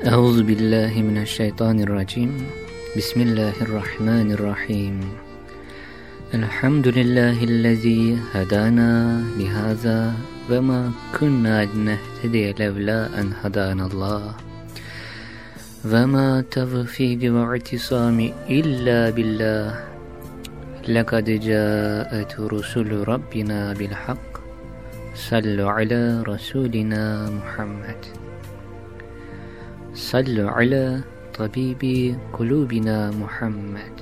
أعوذ بالله من الشيطان الرجيم. بسم الله الرحمن الرحيم. الحمد لله الذي هدانا لهذا وما كنا نهتدي لولا أن هدانا الله. وما توفيق واعتصامي إلا بالله. لقد جاءت رسل ربنا بالحق. صلوا على رسولنا محمد. Sallu ala tabibi kulubina Muhammed.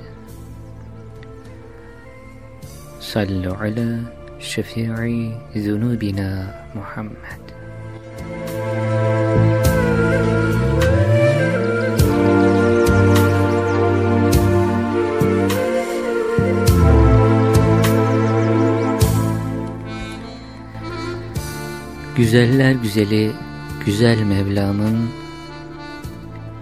Sallu ala şefi'i zunubina Muhammed. Güzeller güzeli, güzel Mevlam'ın,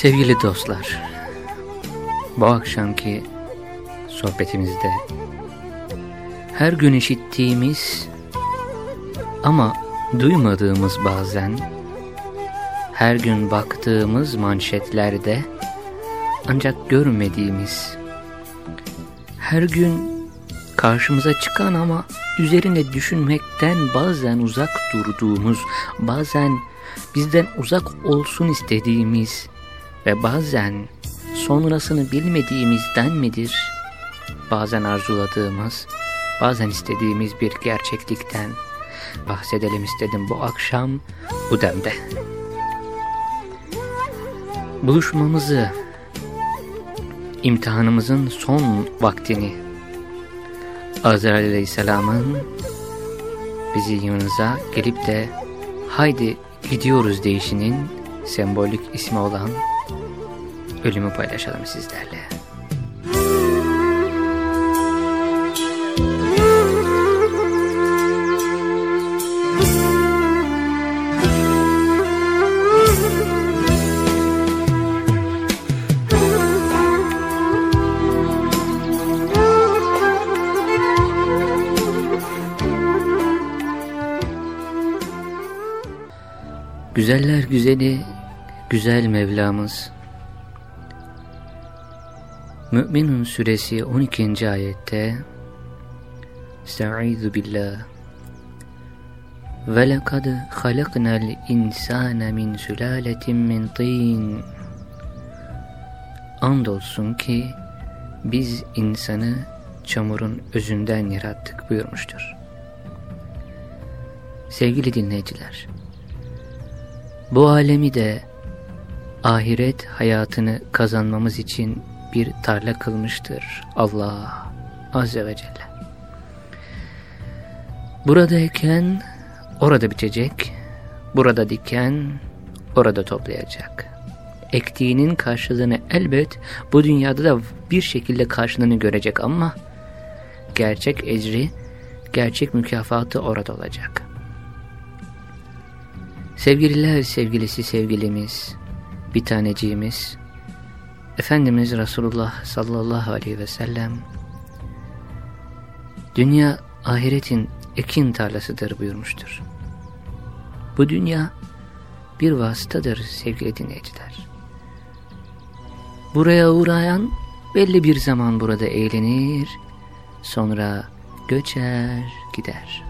Sevgili dostlar, bu akşamki sohbetimizde her gün işittiğimiz ama duymadığımız bazen, her gün baktığımız manşetlerde ancak görmediğimiz, her gün karşımıza çıkan ama üzerine düşünmekten bazen uzak durduğumuz, bazen bizden uzak olsun istediğimiz, ve bazen sonrasını bilmediğimizden midir? Bazen arzuladığımız, bazen istediğimiz bir gerçeklikten bahsedelim istedim bu akşam bu demde. Buluşmamızı, imtihanımızın son vaktini, Azrail Aleyhisselam'ın bizi yanınıza gelip de haydi gidiyoruz deyişinin sembolik ismi olan ölümü paylaşalım sizlerle. Güzeller güzeli, güzel Mevlamız Mü'minun suresi 12. ayette Estaizu billah Ve lekad halaknal insane min sülaletin min tin Andolsun ki biz insanı çamurun özünden yarattık buyurmuştur. Sevgili dinleyiciler, bu alemi de ahiret hayatını kazanmamız için bir tarla kılmıştır Allah Azze ve Celle. Buradayken orada bitecek, burada diken orada toplayacak. Ektiğinin karşılığını elbet bu dünyada da bir şekilde karşılığını görecek ama gerçek ecri, gerçek mükafatı orada olacak. Sevgililer sevgilisi sevgilimiz, bir taneciğimiz, Efendimiz Resulullah sallallahu aleyhi ve sellem dünya ahiretin ekin tarlasıdır buyurmuştur. Bu dünya bir vasıtadır sevgili dinleyiciler. Buraya uğrayan belli bir zaman burada eğlenir, sonra göçer gider.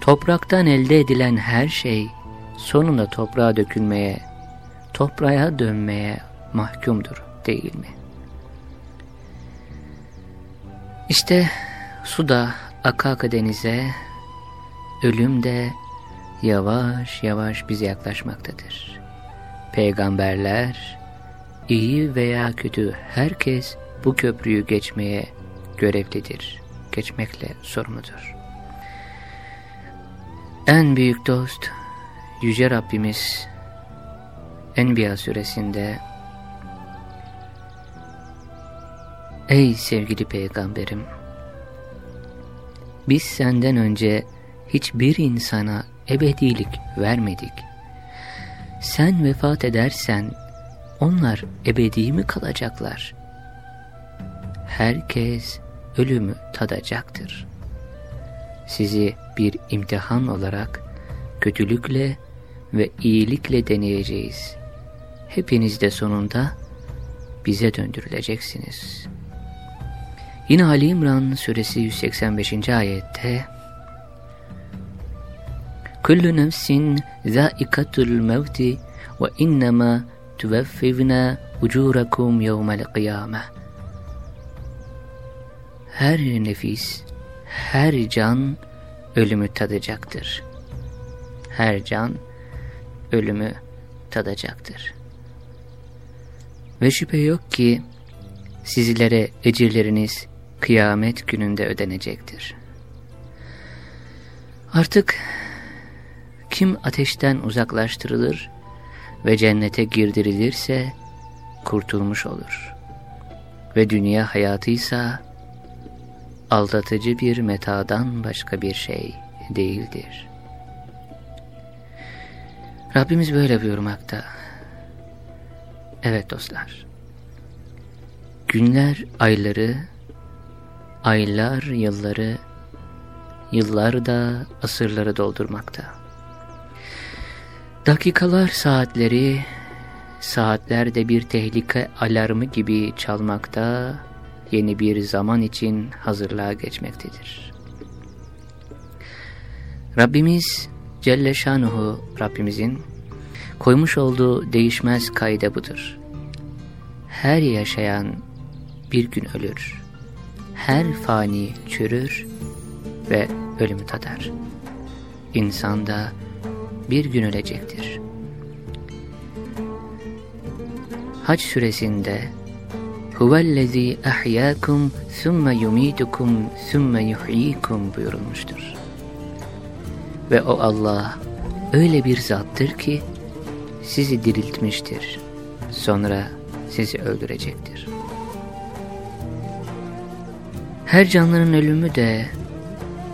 Topraktan elde edilen her şey sonunda toprağa dökülmeye, toprağa dönmeye mahkumdur değil mi? İşte su da aka aka denize, ölüm de yavaş yavaş bize yaklaşmaktadır. Peygamberler, iyi veya kötü herkes bu köprüyü geçmeye görevlidir, geçmekle sorumludur. En büyük dost, Yüce Rabbimiz Enbiya suresinde Ey sevgili peygamberim! Biz senden önce hiçbir insana ebedilik vermedik. Sen vefat edersen onlar ebedi mi kalacaklar? Herkes ölümü tadacaktır. Sizi bir imtihan olarak kötülükle ve iyilikle deneyeceğiz. Hepiniz de sonunda bize döndürüleceksiniz. Yine Ali İmran suresi 185. ayette Kullu nefsin zâikatul mevti ve innema tuveffivna ucurakum yevmel kıyameh. Her nefis, her can ölümü tadacaktır. Her can ölümü tadacaktır. Ve şüphe yok ki sizlere ecirleriniz kıyamet gününde ödenecektir. Artık kim ateşten uzaklaştırılır ve cennete girdirilirse kurtulmuş olur. Ve dünya hayatıysa aldatıcı bir metadan başka bir şey değildir. Rabbimiz böyle buyurmakta. Evet dostlar. Günler ayları, aylar yılları, yıllar da asırları doldurmakta. Dakikalar saatleri, saatler de bir tehlike alarmı gibi çalmakta, yeni bir zaman için hazırlığa geçmektedir. Rabbimiz Celle Şanuhu Rabbimizin koymuş olduğu değişmez kaide budur. Her yaşayan bir gün ölür. Her fani çürür ve ölümü tadar. İnsan da bir gün ölecektir. Hac süresinde Huvellezî ahyâkum thumme yumîtukum thumme yuhyikum buyurulmuştur. Ve o Allah öyle bir zattır ki sizi diriltmiştir. Sonra sizi öldürecektir. Her canlının ölümü de,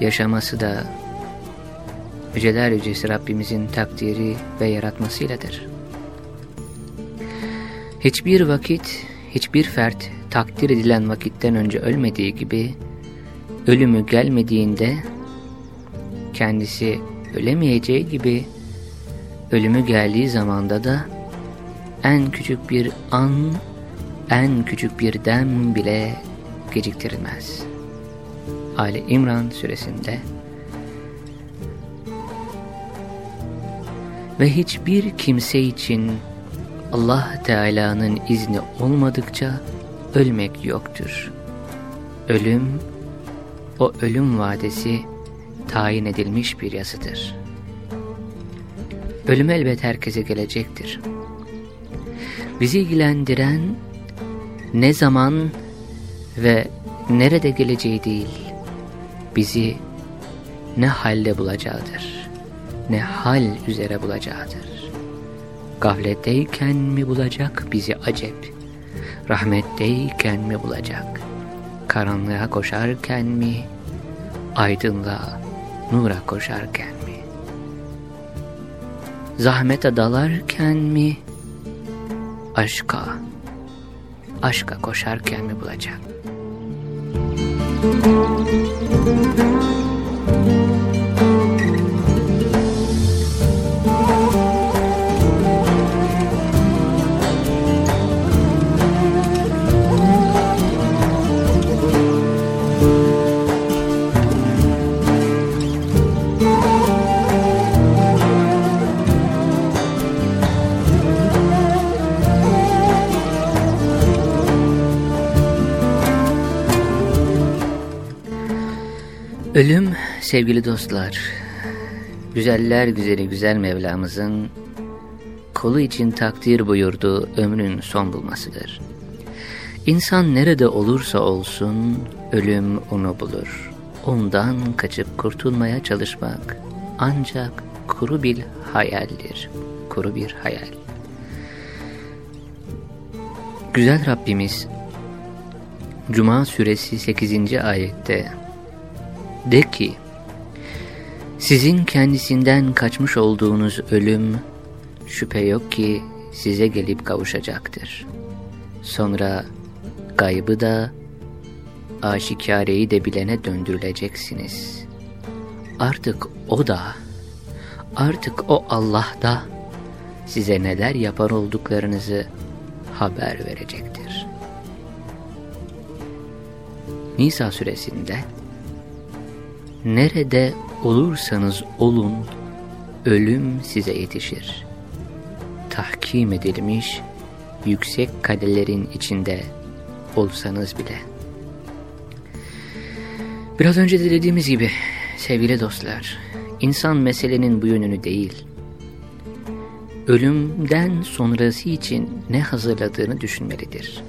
yaşaması da Yüceler Yücesi Rabbimizin takdiri ve yaratmasıyladır. Hiçbir vakit, hiçbir fert takdir edilen vakitten önce ölmediği gibi, ölümü gelmediğinde kendisi ölemeyeceği gibi ölümü geldiği zamanda da en küçük bir an, en küçük bir dem bile geciktirilmez. Ali İmran suresinde ve hiçbir kimse için Allah Teala'nın izni olmadıkça ölmek yoktur. Ölüm, o ölüm vadesi tayin edilmiş bir yazıdır. Ölüm elbet herkese gelecektir. Bizi ilgilendiren ne zaman ve nerede geleceği değil, bizi ne halde bulacağıdır, ne hal üzere bulacağıdır. Gafletteyken mi bulacak bizi acep, rahmetteyken mi bulacak, karanlığa koşarken mi, aydınlığa, nura koşarken mi? Zahmete dalarken mi? Aşka, aşka koşarken mi bulacak? Thank you. Ölüm sevgili dostlar, güzeller güzeli güzel Mevlamızın kolu için takdir buyurduğu ömrün son bulmasıdır. İnsan nerede olursa olsun ölüm onu bulur. Ondan kaçıp kurtulmaya çalışmak ancak kuru bir hayaldir. Kuru bir hayal. Güzel Rabbimiz Cuma suresi 8. ayette de ki sizin kendisinden kaçmış olduğunuz ölüm şüphe yok ki size gelip kavuşacaktır. Sonra gaybı da aşikareyi de bilene döndürüleceksiniz. Artık o da, artık o Allah da size neler yapar olduklarınızı haber verecektir. Nisa suresinde Nerede olursanız olun ölüm size yetişir. Tahkim edilmiş yüksek kadelerin içinde olsanız bile. Biraz önce de dediğimiz gibi sevgili dostlar, insan meselenin bu yönünü değil, ölümden sonrası için ne hazırladığını düşünmelidir.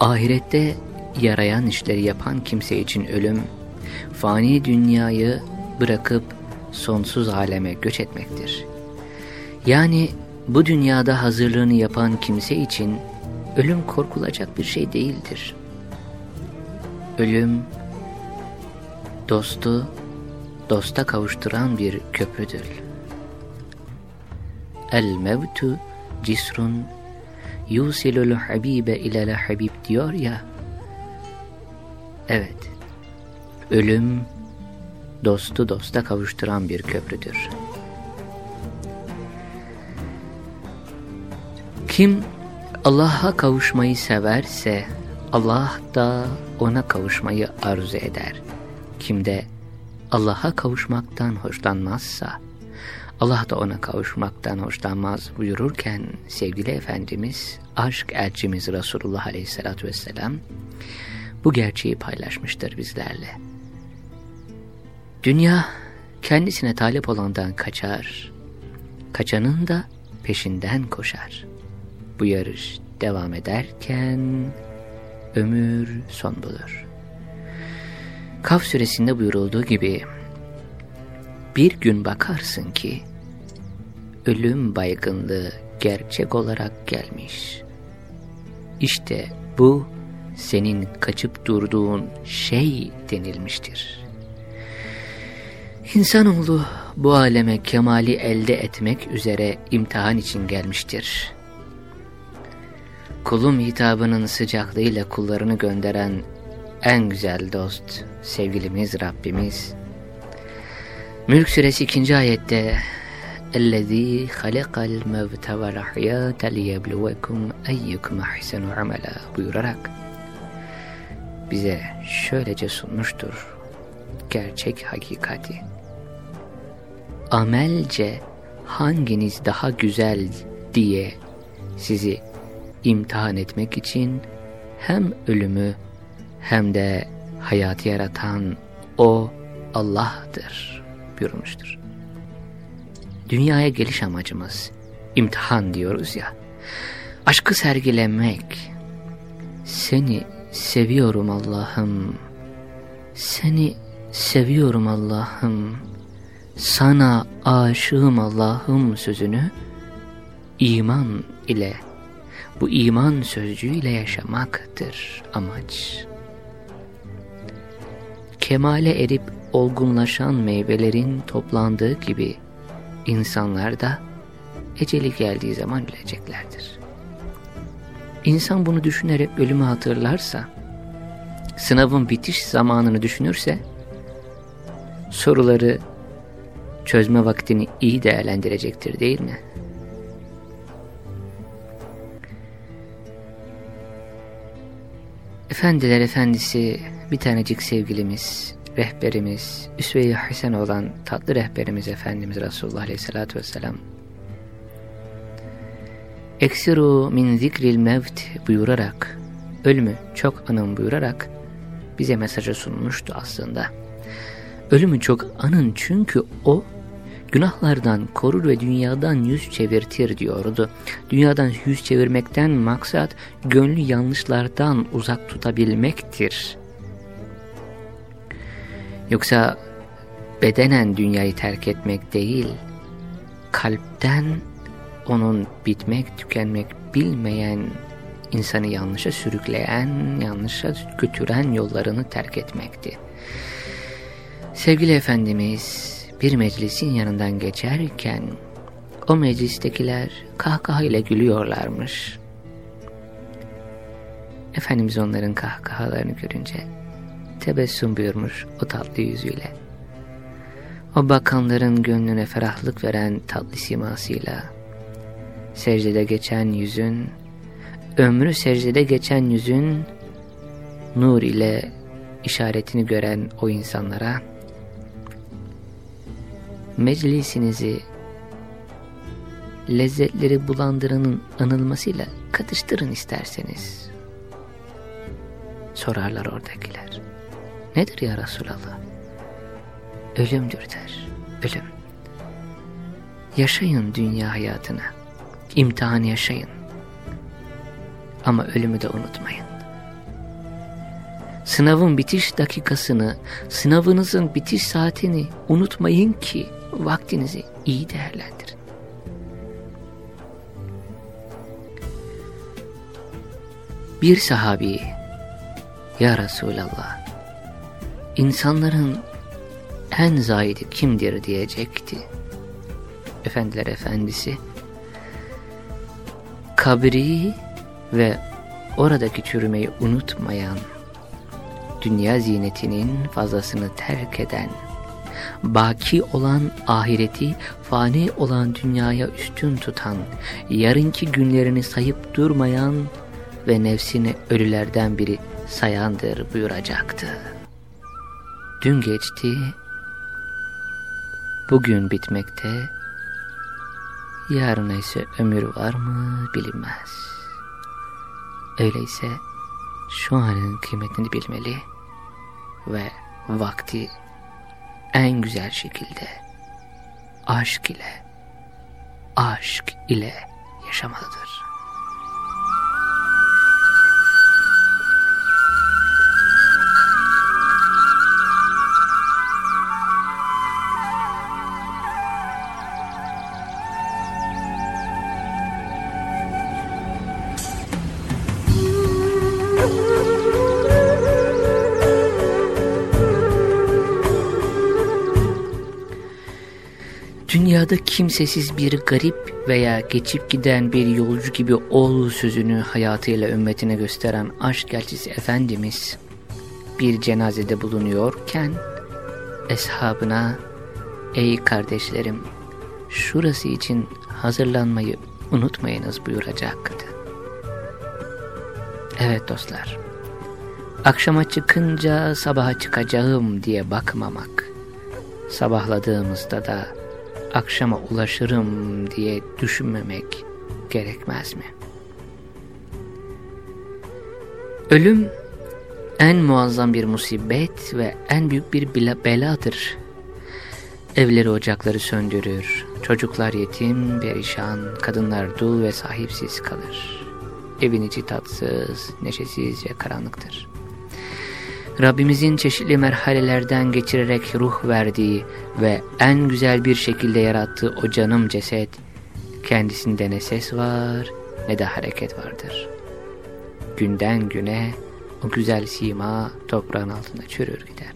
Ahirette yarayan işleri yapan kimse için ölüm, fani dünyayı bırakıp sonsuz aleme göç etmektir. Yani bu dünyada hazırlığını yapan kimse için ölüm korkulacak bir şey değildir. Ölüm, dostu, dosta kavuşturan bir köprüdür. El mevtu cisrun yusilul habibe ilel habib diyor ya. Evet, ölüm dostu dosta kavuşturan bir köprüdür. Kim Allah'a kavuşmayı severse Allah da ona kavuşmayı arzu eder. Kim de Allah'a kavuşmaktan hoşlanmazsa Allah da ona kavuşmaktan hoşlanmaz buyururken sevgili Efendimiz, aşk elçimiz Resulullah Aleyhisselatü Vesselam bu gerçeği paylaşmıştır bizlerle. Dünya kendisine talip olandan kaçar, kaçanın da peşinden koşar. Bu yarış devam ederken ömür son bulur. Kaf suresinde buyurulduğu gibi bir gün bakarsın ki ölüm baygınlığı gerçek olarak gelmiş. İşte bu senin kaçıp durduğun şey denilmiştir. İnsanoğlu bu aleme kemali elde etmek üzere imtihan için gelmiştir. Kulum hitabının sıcaklığıyla kullarını gönderen en güzel dost, sevgilimiz Rabbimiz. Mülk suresi 2. ayette اَلَّذ۪ي خَلَقَ الْمَوْتَ وَالْحَيَاةَ لِيَبْلُوَكُمْ اَيُّكُمْ اَحْسَنُ عَمَلًا buyurarak bize şöylece sunmuştur gerçek hakikati. Amelce hanginiz daha güzel diye sizi imtihan etmek için hem ölümü hem de hayatı yaratan O Allah'tır buyurmuştur. Dünyaya geliş amacımız imtihan diyoruz ya. Aşkı sergilemek, seni seviyorum Allah'ım, seni seviyorum Allah'ım, sana aşığım Allah'ım sözünü iman ile, bu iman sözcüğüyle yaşamaktır amaç. Kemale erip olgunlaşan meyvelerin toplandığı gibi insanlar da eceli geldiği zaman bileceklerdir. İnsan bunu düşünerek ölümü hatırlarsa, sınavın bitiş zamanını düşünürse, soruları çözme vaktini iyi değerlendirecektir değil mi? Efendiler efendisi bir tanecik sevgilimiz, rehberimiz, üsve-i hasen olan tatlı rehberimiz Efendimiz Resulullah Aleyhisselatü Vesselam Eksiru min zikril mevt buyurarak, ölümü çok anın buyurarak bize mesajı sunmuştu aslında. Ölümü çok anın çünkü o günahlardan korur ve dünyadan yüz çevirtir diyordu. Dünyadan yüz çevirmekten maksat gönlü yanlışlardan uzak tutabilmektir. Yoksa bedenen dünyayı terk etmek değil, kalpten onun bitmek, tükenmek bilmeyen, insanı yanlışa sürükleyen, yanlışa götüren yollarını terk etmekti. Sevgili Efendimiz bir meclisin yanından geçerken o meclistekiler kahkahayla gülüyorlarmış. Efendimiz onların kahkahalarını görünce tebessüm buyurmuş o tatlı yüzüyle. O bakanların gönlüne ferahlık veren tatlı simasıyla secdede geçen yüzün, ömrü secdede geçen yüzün nur ile işaretini gören o insanlara meclisinizi lezzetleri bulandıranın anılmasıyla katıştırın isterseniz. Sorarlar oradakiler. Nedir ya Resulallah? Ölümdür der. Ölüm. Yaşayın dünya hayatını. İmtihan yaşayın. Ama ölümü de unutmayın. Sınavın bitiş dakikasını, sınavınızın bitiş saatini unutmayın ki vaktinizi iyi değerlendirin. Bir sahabi, Ya Resulallah, insanların en zahidi kimdir diyecekti. Efendiler efendisi, kabri ve oradaki çürümeyi unutmayan, dünya zinetinin fazlasını terk eden, baki olan ahireti, fani olan dünyaya üstün tutan, yarınki günlerini sayıp durmayan ve nefsini ölülerden biri sayandır buyuracaktı. Dün geçti, bugün bitmekte, yarına ise ömür var mı bilinmez. Öyleyse şu anın kıymetini bilmeli ve vakti en güzel şekilde aşk ile aşk ile yaşamalıdır. Dünyada kimsesiz bir garip veya geçip giden bir yolcu gibi ol sözünü hayatıyla ümmetine gösteren aşk elçisi Efendimiz bir cenazede bulunuyorken eshabına ey kardeşlerim şurası için hazırlanmayı unutmayınız buyuracaktı. Evet dostlar akşama çıkınca sabaha çıkacağım diye bakmamak sabahladığımızda da akşama ulaşırım diye düşünmemek gerekmez mi? Ölüm en muazzam bir musibet ve en büyük bir beladır. Evleri ocakları söndürür, çocuklar yetim, perişan, kadınlar dul ve sahipsiz kalır. Evin içi tatsız, neşesiz ve karanlıktır. Rabbimizin çeşitli merhalelerden geçirerek ruh verdiği ve en güzel bir şekilde yarattığı o canım ceset, kendisinde ne ses var ne de hareket vardır. Günden güne o güzel sima toprağın altında çürür gider.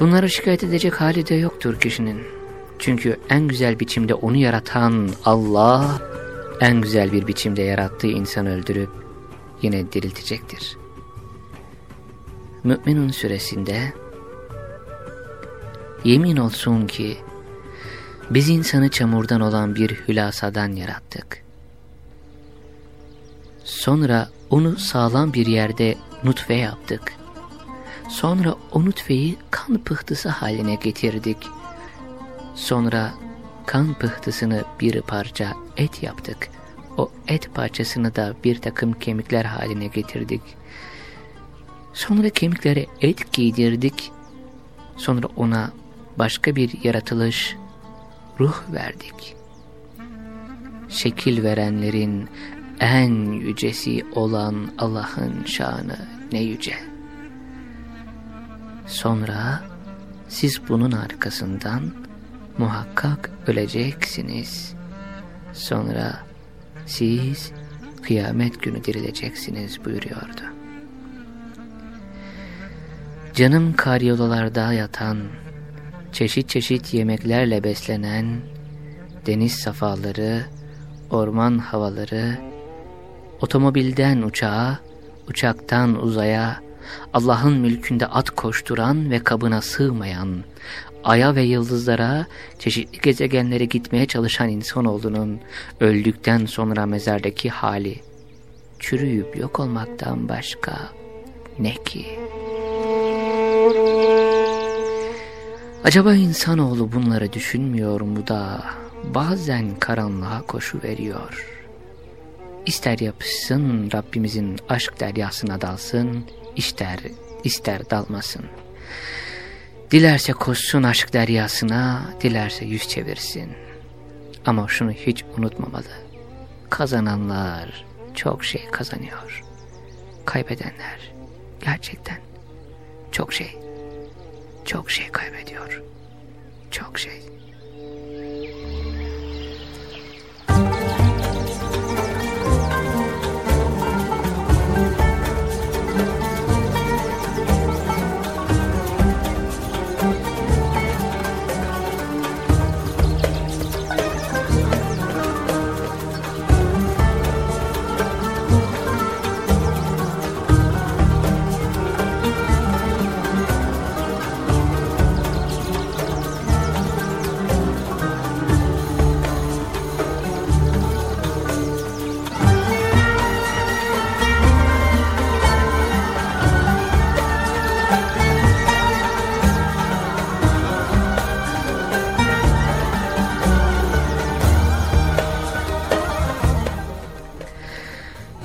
Bunları şikayet edecek hali de yoktur kişinin. Çünkü en güzel biçimde onu yaratan Allah, en güzel bir biçimde yarattığı insanı öldürüp yine diriltecektir. Mü'minun suresinde Yemin olsun ki biz insanı çamurdan olan bir hülasadan yarattık. Sonra onu sağlam bir yerde nutfe yaptık. Sonra o nutfeyi kan pıhtısı haline getirdik. Sonra kan pıhtısını bir parça et yaptık. O et parçasını da bir takım kemikler haline getirdik Sonra kemiklere et giydirdik. Sonra ona başka bir yaratılış, ruh verdik. Şekil verenlerin en yücesi olan Allah'ın şanı ne yüce. Sonra siz bunun arkasından muhakkak öleceksiniz. Sonra siz kıyamet günü dirileceksiniz buyuruyordu. Canım karyolalarda yatan, çeşit çeşit yemeklerle beslenen, deniz safaları, orman havaları, otomobilden uçağa, uçaktan uzaya, Allah'ın mülkünde at koşturan ve kabına sığmayan, aya ve yıldızlara, çeşitli gezegenlere gitmeye çalışan insanoğlunun öldükten sonra mezardaki hali, çürüyüp yok olmaktan başka ne ki? Acaba insanoğlu bunları düşünmüyor mu da bazen karanlığa koşu veriyor? İster yapışsın Rabbimizin aşk deryasına dalsın, ister ister dalmasın. Dilerse koşsun aşk deryasına, dilerse yüz çevirsin. Ama şunu hiç unutmamalı. Kazananlar çok şey kazanıyor. Kaybedenler gerçekten çok şey, çok şey kaybediyor. Çok şey.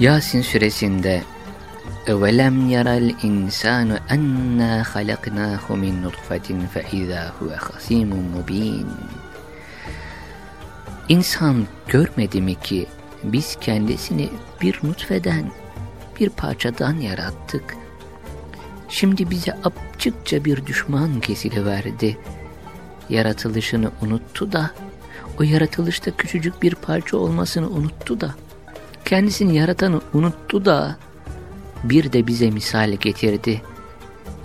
Yasin suresinde اَوَلَمْ يَرَ الْاِنْسَانُ اَنَّا خَلَقْنَاهُ مِنْ نُطْفَةٍ فَاِذَا هُوَ خَسِيمٌ مُب۪ينٌ İnsan görmedi mi ki biz kendisini bir nutfeden, bir parçadan yarattık. Şimdi bize apçıkça bir düşman kesiliverdi. Yaratılışını unuttu da, o yaratılışta küçücük bir parça olmasını unuttu da, Kendisini yaratanı unuttu da bir de bize misal getirdi.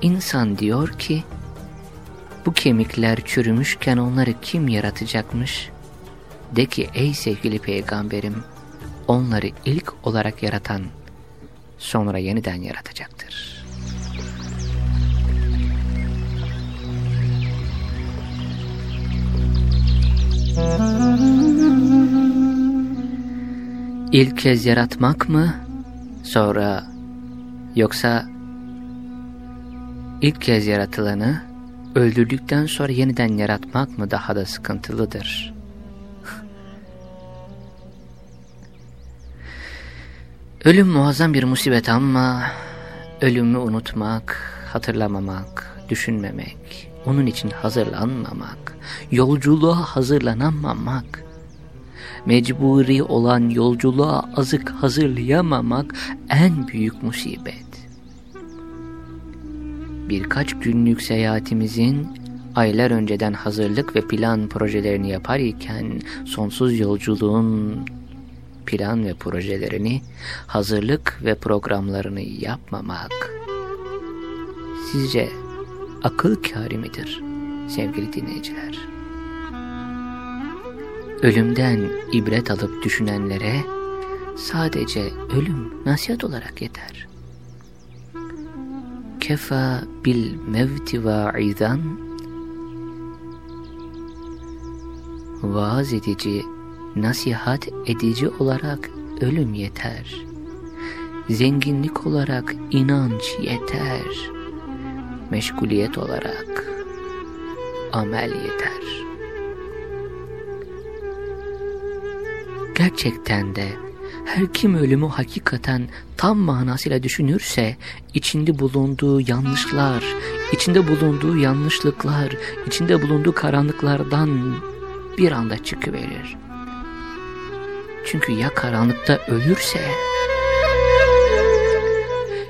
İnsan diyor ki, bu kemikler çürümüşken onları kim yaratacakmış? De ki ey sevgili peygamberim, onları ilk olarak yaratan, sonra yeniden yaratacaktır. İlk kez yaratmak mı, sonra Yoksa ilk kez yaratılanı öldürdükten sonra yeniden yaratmak mı daha da sıkıntılıdır? Ölüm muazzam bir musibet ama ölümü unutmak, hatırlamamak, düşünmemek, onun için hazırlanmamak, yolculuğa hazırlanamamak, mecburi olan yolculuğa azık hazırlayamamak en büyük musibet. Birkaç günlük seyahatimizin aylar önceden hazırlık ve plan projelerini yapar iken sonsuz yolculuğun plan ve projelerini, hazırlık ve programlarını yapmamak sizce akıl kâri midir sevgili dinleyiciler? Ölümden ibret alıp düşünenlere sadece ölüm nasihat olarak yeter. Kefa bil mevti vaizan vaaz edici, nasihat edici olarak ölüm yeter. Zenginlik olarak inanç yeter. Meşguliyet olarak amel yeter. Gerçekten de Her kim ölümü hakikaten tam manasıyla düşünürse, içinde bulunduğu yanlışlar, içinde bulunduğu yanlışlıklar, içinde bulunduğu karanlıklardan bir anda çıkıverir. Çünkü ya karanlıkta ölürse,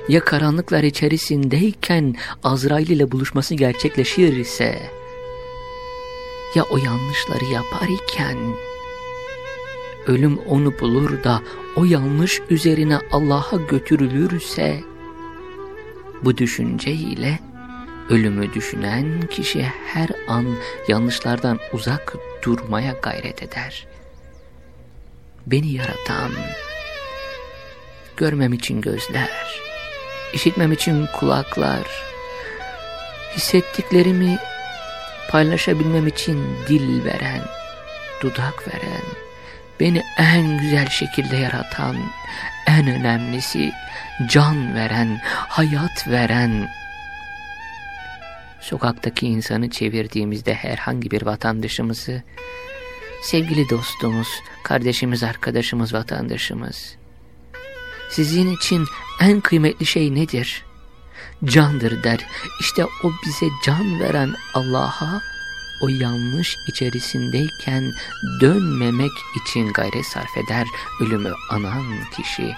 ya karanlıklar içerisindeyken Azrail ile buluşması gerçekleşirse, ya o yanlışları yapar iken ölüm onu bulur da o yanlış üzerine Allah'a götürülürse bu düşünceyle ölümü düşünen kişi her an yanlışlardan uzak durmaya gayret eder. Beni yaratan, görmem için gözler, işitmem için kulaklar, hissettiklerimi paylaşabilmem için dil veren, dudak veren, beni en güzel şekilde yaratan, en önemlisi can veren, hayat veren, sokaktaki insanı çevirdiğimizde herhangi bir vatandaşımızı, sevgili dostumuz, kardeşimiz, arkadaşımız, vatandaşımız, sizin için en kıymetli şey nedir? Candır der. İşte o bize can veren Allah'a o yanlış içerisindeyken dönmemek için gayret sarf eder ölümü anan kişi.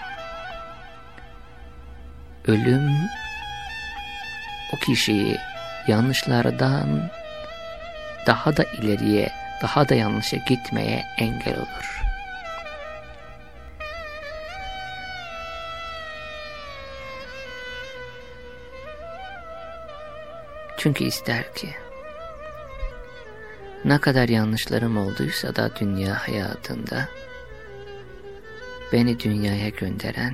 Ölüm o kişiyi yanlışlardan daha da ileriye, daha da yanlışa gitmeye engel olur. Çünkü ister ki ne kadar yanlışlarım olduysa da dünya hayatında beni dünyaya gönderen,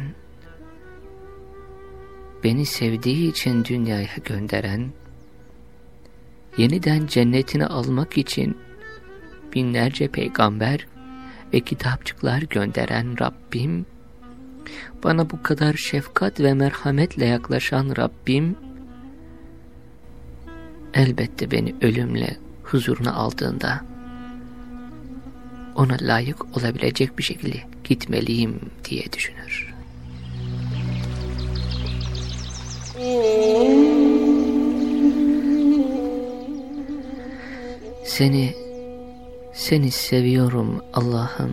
beni sevdiği için dünyaya gönderen, yeniden cennetini almak için binlerce peygamber ve kitapçıklar gönderen Rabbim, bana bu kadar şefkat ve merhametle yaklaşan Rabbim, elbette beni ölümle huzuruna aldığında ona layık olabilecek bir şekilde gitmeliyim diye düşünür. Seni, seni seviyorum Allah'ım.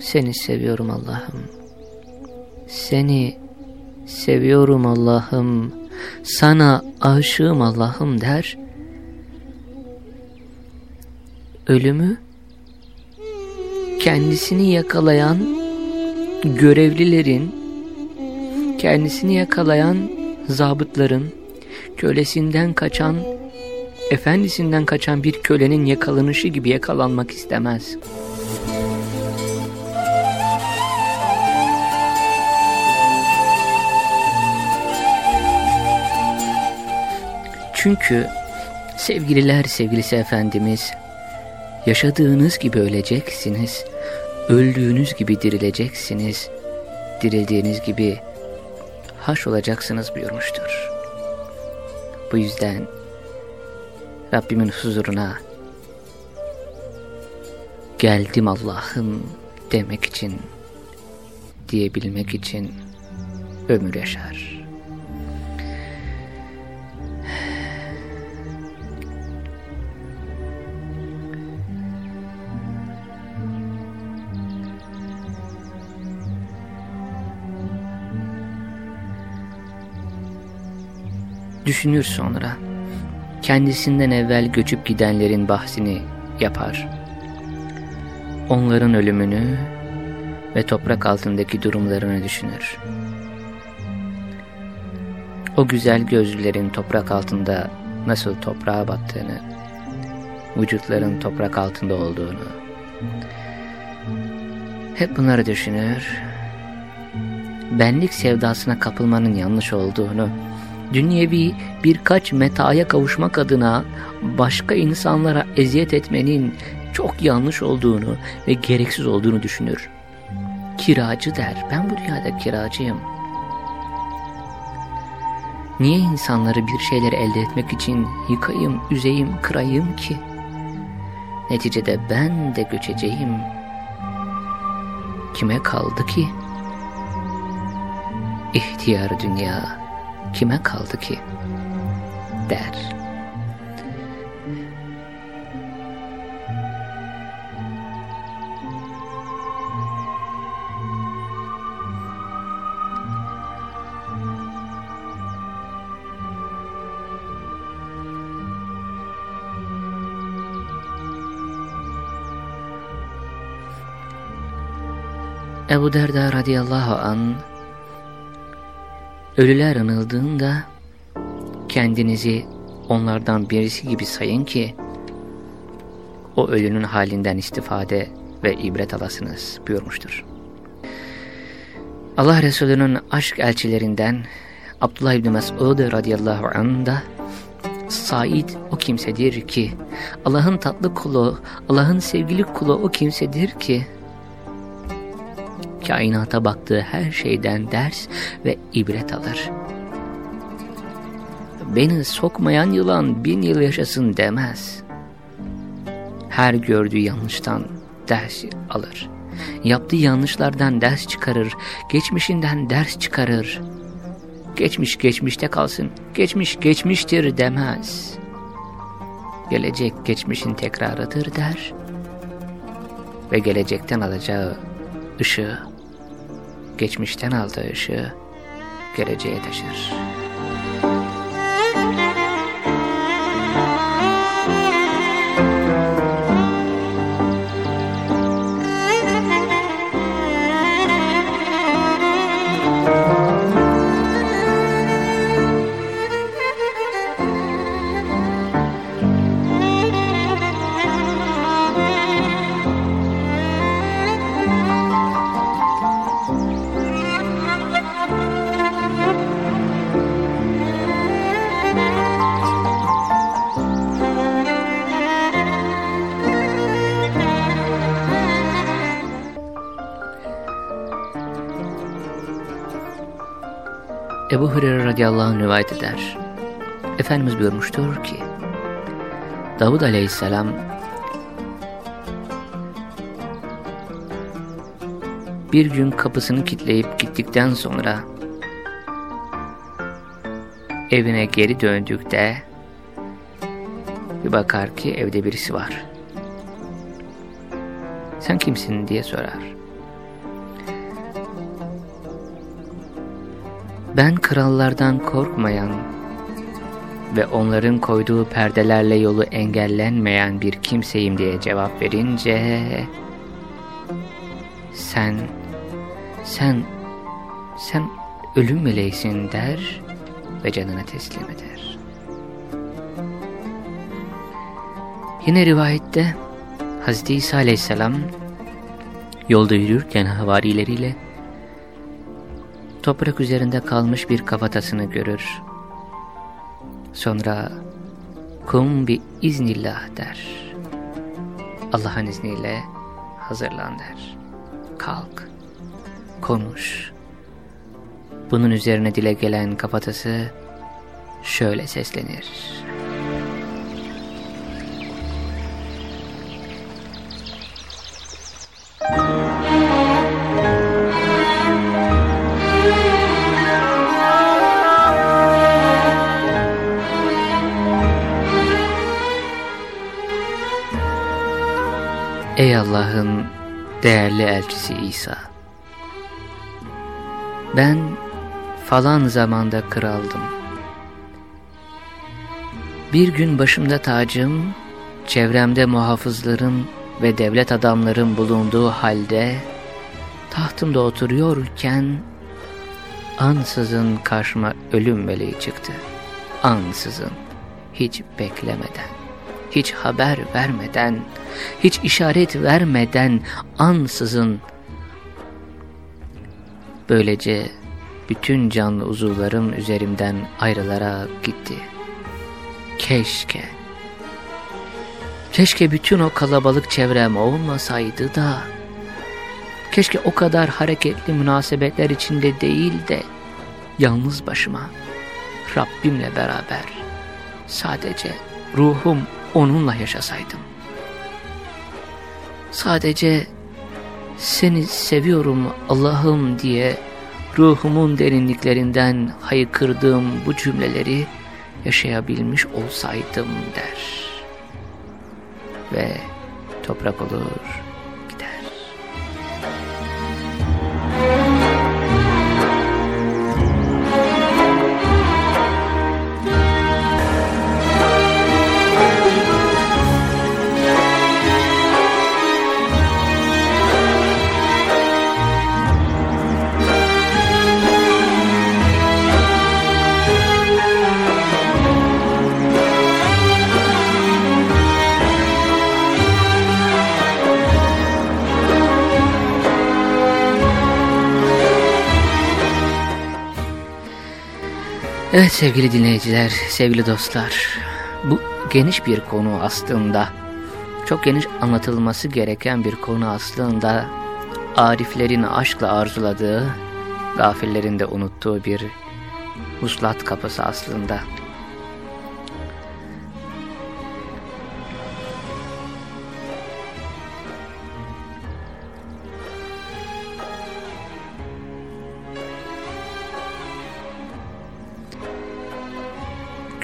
Seni seviyorum Allah'ım. Seni seviyorum Allah'ım. Sana aşığım Allah'ım der ölümü kendisini yakalayan görevlilerin, kendisini yakalayan zabıtların, kölesinden kaçan, efendisinden kaçan bir kölenin yakalanışı gibi yakalanmak istemez. Çünkü sevgililer sevgilisi Efendimiz Yaşadığınız gibi öleceksiniz, öldüğünüz gibi dirileceksiniz, dirildiğiniz gibi haş olacaksınız buyurmuştur. Bu yüzden Rabbimin huzuruna geldim Allah'ım demek için, diyebilmek için ömür yaşar. Düşünür sonra. Kendisinden evvel göçüp gidenlerin bahsini yapar. Onların ölümünü ve toprak altındaki durumlarını düşünür. O güzel gözlülerin toprak altında nasıl toprağa battığını, vücutların toprak altında olduğunu, hep bunları düşünür, benlik sevdasına kapılmanın yanlış olduğunu, dünyevi birkaç metaya kavuşmak adına başka insanlara eziyet etmenin çok yanlış olduğunu ve gereksiz olduğunu düşünür. Kiracı der, ben bu dünyada kiracıyım. Niye insanları bir şeyler elde etmek için yıkayım, üzeyim, kırayım ki? Neticede ben de göçeceğim. kime kaldı ki? İhtiyar dünya kime kaldı ki? der. Ebu Derda radıyallahu an ölüler anıldığında kendinizi onlardan birisi gibi sayın ki o ölünün halinden istifade ve ibret alasınız buyurmuştur. Allah Resulü'nün aşk elçilerinden Abdullah İbni Mesud radıyallahu anh Said o kimsedir ki Allah'ın tatlı kulu, Allah'ın sevgili kulu o kimsedir ki kainata baktığı her şeyden ders ve ibret alır. Beni sokmayan yılan bin yıl yaşasın demez. Her gördüğü yanlıştan ders alır. Yaptığı yanlışlardan ders çıkarır, geçmişinden ders çıkarır. Geçmiş geçmişte kalsın, geçmiş geçmiştir demez. Gelecek geçmişin tekrarıdır der ve gelecekten alacağı ışığı geçmişten aldığı ışığı geleceğe taşır. Ebu Hureyre radıyallahu anh rivayet eder. Efendimiz buyurmuştur ki, Davud aleyhisselam bir gün kapısını kitleyip gittikten sonra evine geri döndükte bir bakar ki evde birisi var. Sen kimsin diye sorar. Ben krallardan korkmayan ve onların koyduğu perdelerle yolu engellenmeyen bir kimseyim diye cevap verince sen sen sen ölüm meleğisin der ve canına teslim eder. Yine rivayette Hz. İsa aleyhisselam yolda yürürken havarileriyle toprak üzerinde kalmış bir kafatasını görür. Sonra kum bir iznillah der. Allah'ın izniyle hazırlan der. Kalk, konuş. Bunun üzerine dile gelen kafatası şöyle seslenir. Ey Allah'ın değerli elçisi İsa! Ben falan zamanda kraldım. Bir gün başımda tacım, çevremde muhafızlarım ve devlet adamlarım bulunduğu halde tahtımda oturuyorken ansızın karşıma ölüm meleği çıktı. Ansızın, hiç beklemeden hiç haber vermeden, hiç işaret vermeden ansızın böylece bütün canlı uzuvlarım üzerimden ayrılarak gitti. Keşke, keşke bütün o kalabalık çevrem olmasaydı da, keşke o kadar hareketli münasebetler içinde değil de, yalnız başıma, Rabbimle beraber, sadece ruhum onunla yaşasaydım. Sadece seni seviyorum Allah'ım diye ruhumun derinliklerinden haykırdığım bu cümleleri yaşayabilmiş olsaydım der. Ve toprak olur, Evet sevgili dinleyiciler, sevgili dostlar. Bu geniş bir konu aslında. Çok geniş anlatılması gereken bir konu aslında. Ariflerin aşkla arzuladığı, gafillerin de unuttuğu bir huslat kapısı aslında.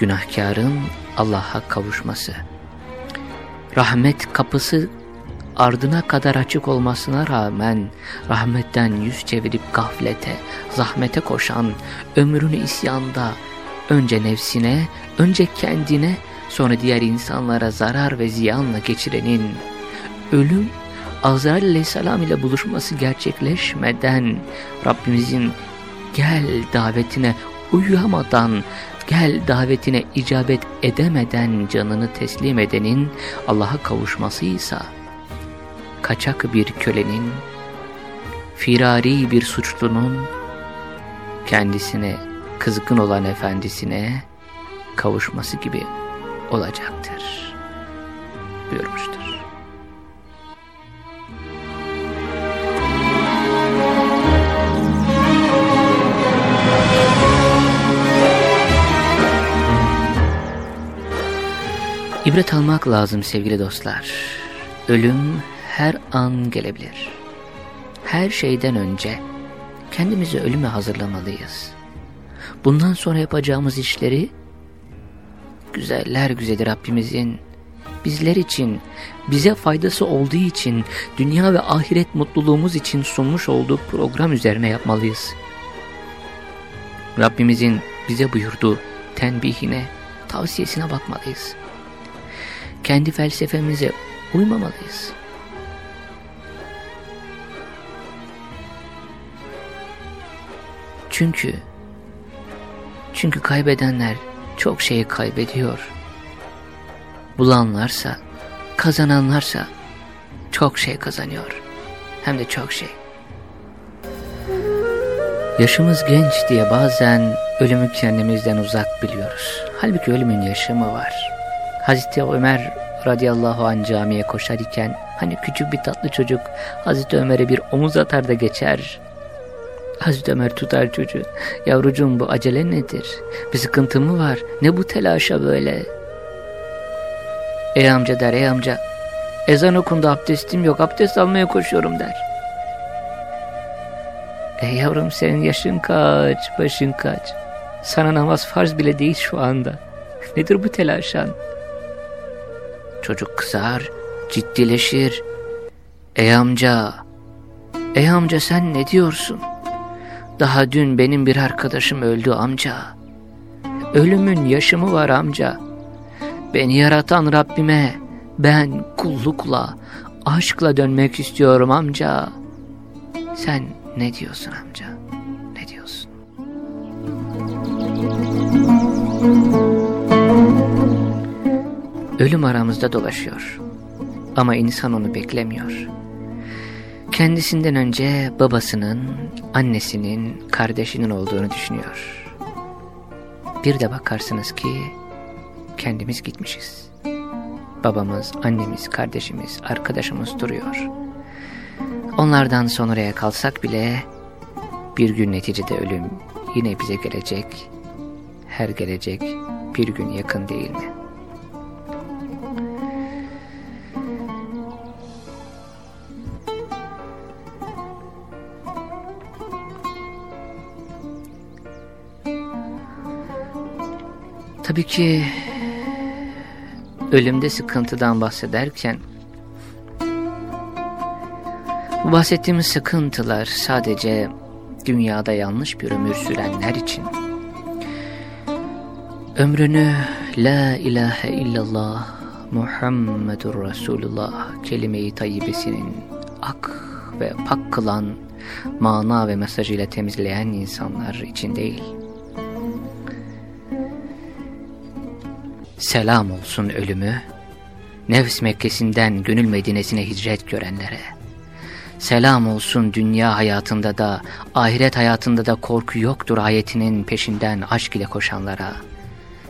Günahkarın Allah'a kavuşması. Rahmet kapısı ardına kadar açık olmasına rağmen rahmetten yüz çevirip gaflete, zahmete koşan, ömrünü isyanda, önce nefsine, önce kendine, sonra diğer insanlara zarar ve ziyanla geçirenin, ölüm, Azrail aleyhisselam ile buluşması gerçekleşmeden, Rabbimizin gel davetine uyuyamadan gel davetine icabet edemeden canını teslim edenin Allah'a kavuşmasıysa, kaçak bir kölenin, firari bir suçlunun, kendisine kızgın olan efendisine kavuşması gibi olacaktır buyurmuştur. İbret almak lazım sevgili dostlar. Ölüm her an gelebilir. Her şeyden önce kendimizi ölüme hazırlamalıyız. Bundan sonra yapacağımız işleri güzeller güzeli Rabbimizin bizler için, bize faydası olduğu için, dünya ve ahiret mutluluğumuz için sunmuş olduğu program üzerine yapmalıyız. Rabbimizin bize buyurduğu tenbihine, tavsiyesine bakmalıyız kendi felsefemize uymamalıyız. Çünkü çünkü kaybedenler çok şeyi kaybediyor. Bulanlarsa, kazananlarsa çok şey kazanıyor. Hem de çok şey. Yaşımız genç diye bazen ölümü kendimizden uzak biliyoruz. Halbuki ölümün yaşamı var. Hazreti Ömer radıyallahu anh camiye koşar iken hani küçük bir tatlı çocuk Hazreti Ömer'e bir omuz atar da geçer. Hazreti Ömer tutar çocuğu. Yavrucuğum bu acele nedir? Bir sıkıntı mı var? Ne bu telaşa böyle? Ey amca der ey amca. Ezan okundu abdestim yok abdest almaya koşuyorum der. Ey yavrum senin yaşın kaç, başın kaç? Sana namaz farz bile değil şu anda. Nedir bu telaşan? Çocuk kızar, ciddileşir. Ey amca, ey amca sen ne diyorsun? Daha dün benim bir arkadaşım öldü amca. Ölümün yaşımı var amca. Beni yaratan Rabbime ben kullukla, aşkla dönmek istiyorum amca. Sen ne diyorsun amca? Ne diyorsun? Ölüm aramızda dolaşıyor. Ama insan onu beklemiyor. Kendisinden önce babasının, annesinin, kardeşinin olduğunu düşünüyor. Bir de bakarsınız ki kendimiz gitmişiz. Babamız, annemiz, kardeşimiz, arkadaşımız duruyor. Onlardan sonraya kalsak bile bir gün neticede ölüm yine bize gelecek. Her gelecek bir gün yakın değil mi? Tabii ki ölümde sıkıntıdan bahsederken bu bahsettiğimiz sıkıntılar sadece dünyada yanlış bir ömür sürenler için ömrünü La ilahe illallah Muhammedur Resulullah kelime-i tayyibesinin ak ve pak kılan mana ve mesajıyla temizleyen insanlar için değil. Selam olsun ölümü, nefs Mekkesi'nden gönül Medine'sine hicret görenlere. Selam olsun dünya hayatında da, ahiret hayatında da korku yoktur ayetinin peşinden aşk ile koşanlara.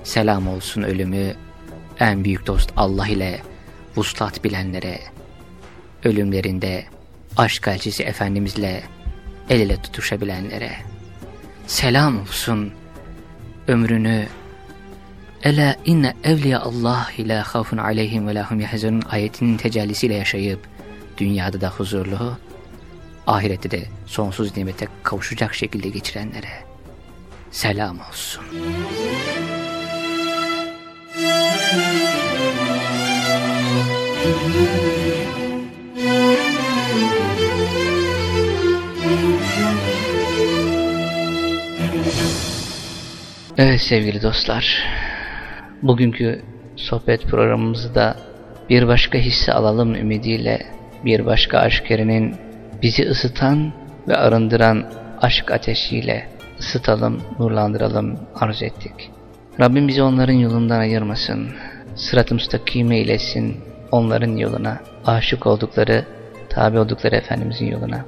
Selam olsun ölümü, en büyük dost Allah ile vuslat bilenlere. Ölümlerinde aşk elçisi Efendimizle el ele tutuşabilenlere. Selam olsun ömrünü Ela inne evliya Allah ila khafun aleyhim ve lahum yahzunun ayetinin tecellisiyle yaşayıp dünyada da huzurlu, ahirette de sonsuz nimete kavuşacak şekilde geçirenlere selam olsun. Evet sevgili dostlar, bugünkü sohbet programımızı da bir başka hisse alalım ümidiyle bir başka aşk erinin bizi ısıtan ve arındıran aşk ateşiyle ısıtalım, nurlandıralım arz ettik. Rabbim bizi onların yolundan ayırmasın, sırat-ı müstakime onların yoluna, aşık oldukları, tabi oldukları Efendimizin yoluna.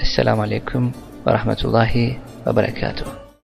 Esselamu Aleyküm ve Rahmetullahi ve Berekatuhu.